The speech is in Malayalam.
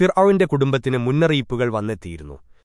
ഫിർഔവിന്റെ കുടുംബത്തിന് മുന്നറിയിപ്പുകൾ വന്നെത്തിയിരുന്നു